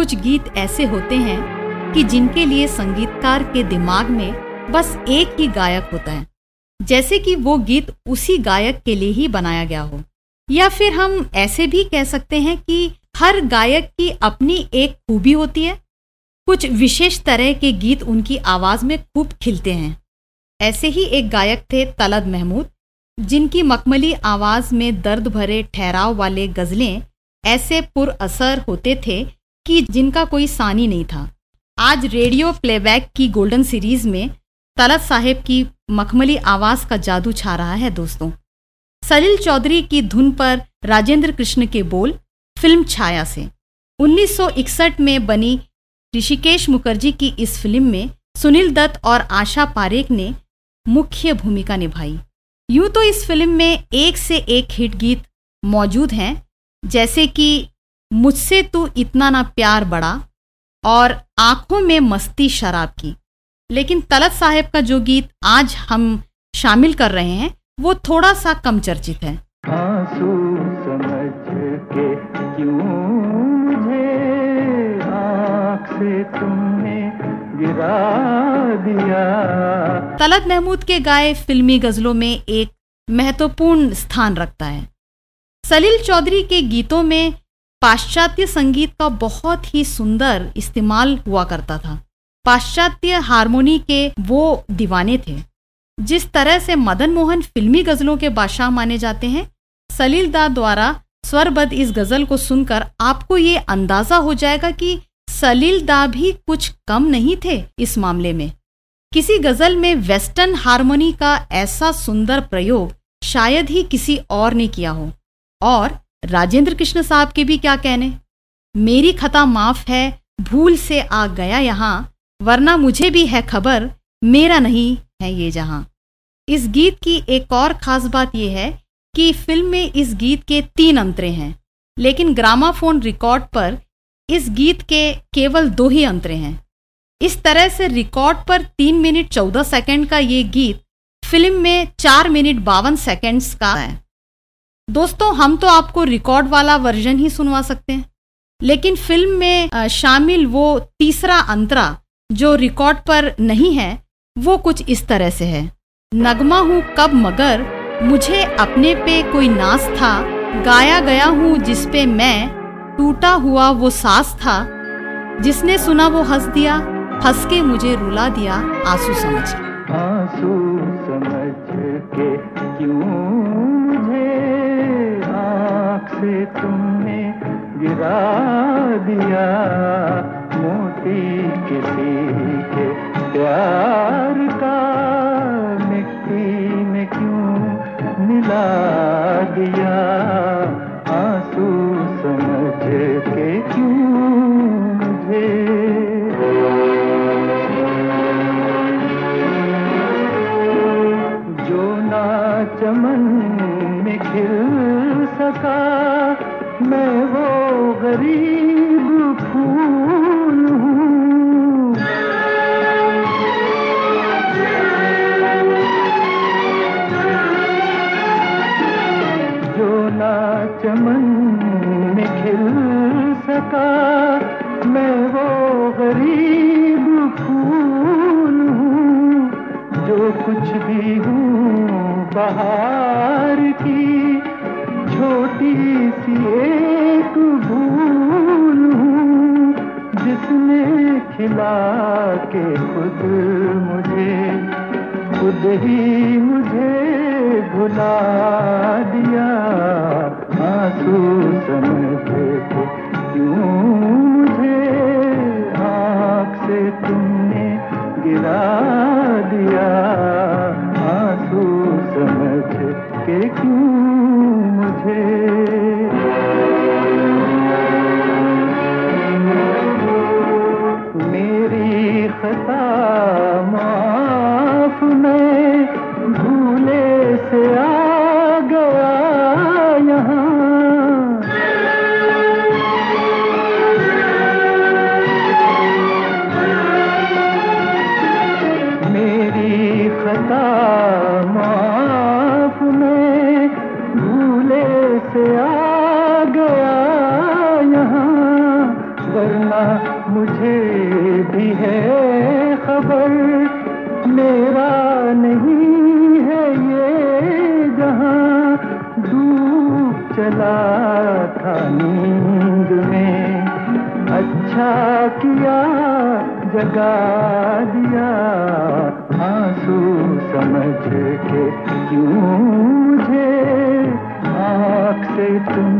कुछ गीत ऐसे होते हैं कि जिनके लिए संगीतकार के दिमाग में बस एक ही गायक होता है। जैसे कि वो गीत उसी गायक के लिए ही बनाया गया हो। या फिर हम ऐसे भी कह सकते हैं कि हर गायक की अपनी एक खूबी होती है। कुछ विशेष तरह के गीत उनकी आवाज़ में खूब खिलते हैं। ऐसे ही एक गायक थे तलद महमूद, जिनकी मखमली आवाज़ में दर्द भरे ठहराव वाले गजलें ऐसे पुर असर होते थे कि जिनका कोई सानी नहीं था। आज रेडियो प्लेबैक की गोल्डन सीरीज़ में तलत साहेब की मखमली आवाज़ का जादू छा रहा है दोस्तों। सलील चौधरी की धुन पर राजेंद्र कृष्ण के बोल, फ़िल्म छाया से। 1961 में बनी ऋषिकेश मुखर्जी की इस फ़िल्म में सुनील दत्त और आशा पारेख ने मुख्य भूमिका निभाई। यूँ तो इस फ़िल्म में एक से एक हिट गीत मौजूद हैं, जैसे कि मुझसे तू इतना ना प्यार बड़ा और आँखों में मस्ती शराब की। लेकिन तलत साहेब का जो गीत आज हम शामिल कर रहे हैं वो थोड़ा सा कम चर्चित है। आँसू समझ के क्यों मुझे आँख से तुमने गिरा दिया? तलत महमूद के गाए फिल्मी गजलों में एक महत्वपूर्ण स्थान रखता है। सलील चौधरी के गीतों में पाश्चात्य संगीत का बहुत ही सुंदर इस्तेमाल हुआ करता था। पाश्चात्य हारमोनी के वो दीवाने थे। जिस तरह से मदन मोहन फिल्मी गजलों के बादशाह माने जाते हैं, सलील दा द्वारा स्वरबद्ध इस गज़ल को सुनकर आपको ये अंदाज़ा हो जाएगा कि सलील दा भी कुछ कम नहीं थे इस मामले में। किसी गज़ल में वेस्टर्न हारमोनी का ऐसा सुंदर प्रयोग शायद ही किसी और ने किया हो। और राजेंद्र कृष्ण साहब के भी क्या कहने? मेरी खता माफ़ है, भूल से आ गया यहाँ, वरना मुझे भी है खबर, मेरा नहीं है ये जहाँ। इस गीत की एक और खास बात यह है कि फ़िल्म में इस गीत के तीन अंतरे हैं, लेकिन ग्रामाफोन रिकॉर्ड पर इस गीत के केवल दो ही अंतरे हैं। इस तरह से रिकॉर्ड पर तीन मिनट चौदह सेकंड का ये गीत फ़िल्म में चार मिनट बावन सेकंड्स का है। दोस्तों, हम तो आपको रिकॉर्ड वाला वर्जन ही सुनवा सकते हैं। लेकिन फ़िल्म में शामिल वो तीसरा अंतरा, जो रिकॉर्ड पर नहीं है, वो कुछ इस तरह से है। नगमा हूँ कब मगर, मुझे अपने पे कोई नाज था, गाया गया हूँ जिसपे मैं, टूटा हुआ वो सास था, जिसने सुना वो हंस दिया हंस के मुझे रुला दिया आँसू समझ। आँसू समझ के क्यों? से तुमने गिरा दिया। मोती किसी के प्यार का मिट्टी में क्यों मिला दिया? आँसू समझ के क्यों जो ना चमन में खिल सका मैं वो गरीब फूल हूँ। जो ना चमन में खिल सका, मैं वो गरीब फूल हूँ। जो कुछ भी हूँ, बाहर की छोटी सी एक भूल जिसने खिला के खुद मुझे, खुद ही मुझे भुला दिया। आँसू समझे थे, क्यों मुझे आँख से तुमने गिरा दिया? आँसू समझ के क्यों थे मेरी खता माफ़ में भूले से आ गया यहाँ। मेरी खता माँ अच्छा किया जगा दिया। आँसू समझ के क्यों मुझे आँख से तुमने